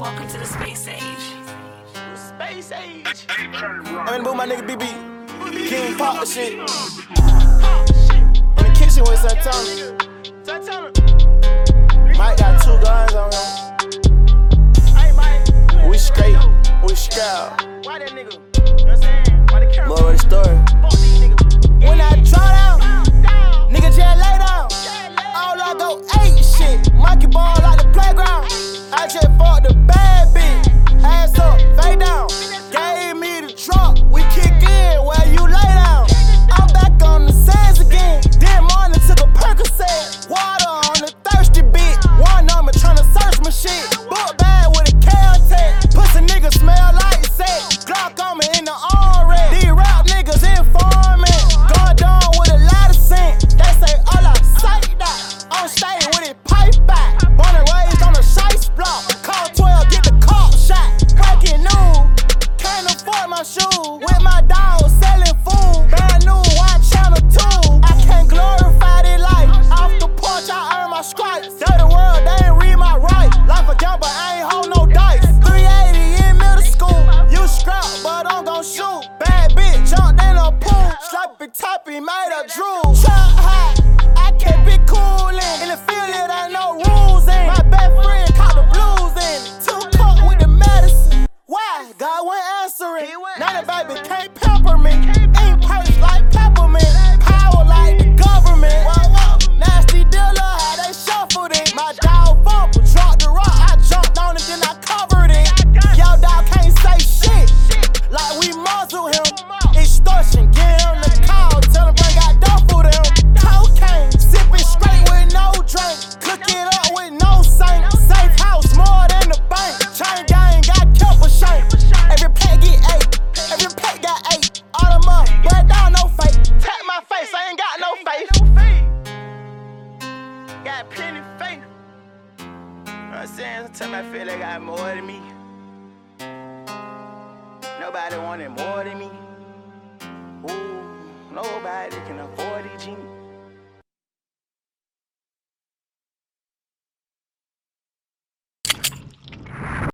Welcome to the space age. Space age. I'm in the booth, my nigga BB. King Pop shit. In the kitchen with Santana. Santana. Mike got two guns on him. We straight, we strapped. Why that nigga? You know what I'm saying? Why the camera? More of the story. Stage with it pipe back. Born and raised on a shice block. Call 12, get the cop shot. Breaking news. Can't afford my shoes. With my dog selling food. Brand new, watch channel 2. I can't glorify this life. Off the porch, I earn my stripes. Dirty world, they ain't read my right. Life a gamble, I ain't hold no dice. 380 in middle school. You scrap, but I'm gon' shoot. Bad bitch, jumped in a pool. Sloppy toppy, made a drool. Went baby can't pepper Plenty faith. You know what I'm saying? Sometimes I feel like I got more than me. Nobody wanted more than me. Ooh, nobody can afford it, G.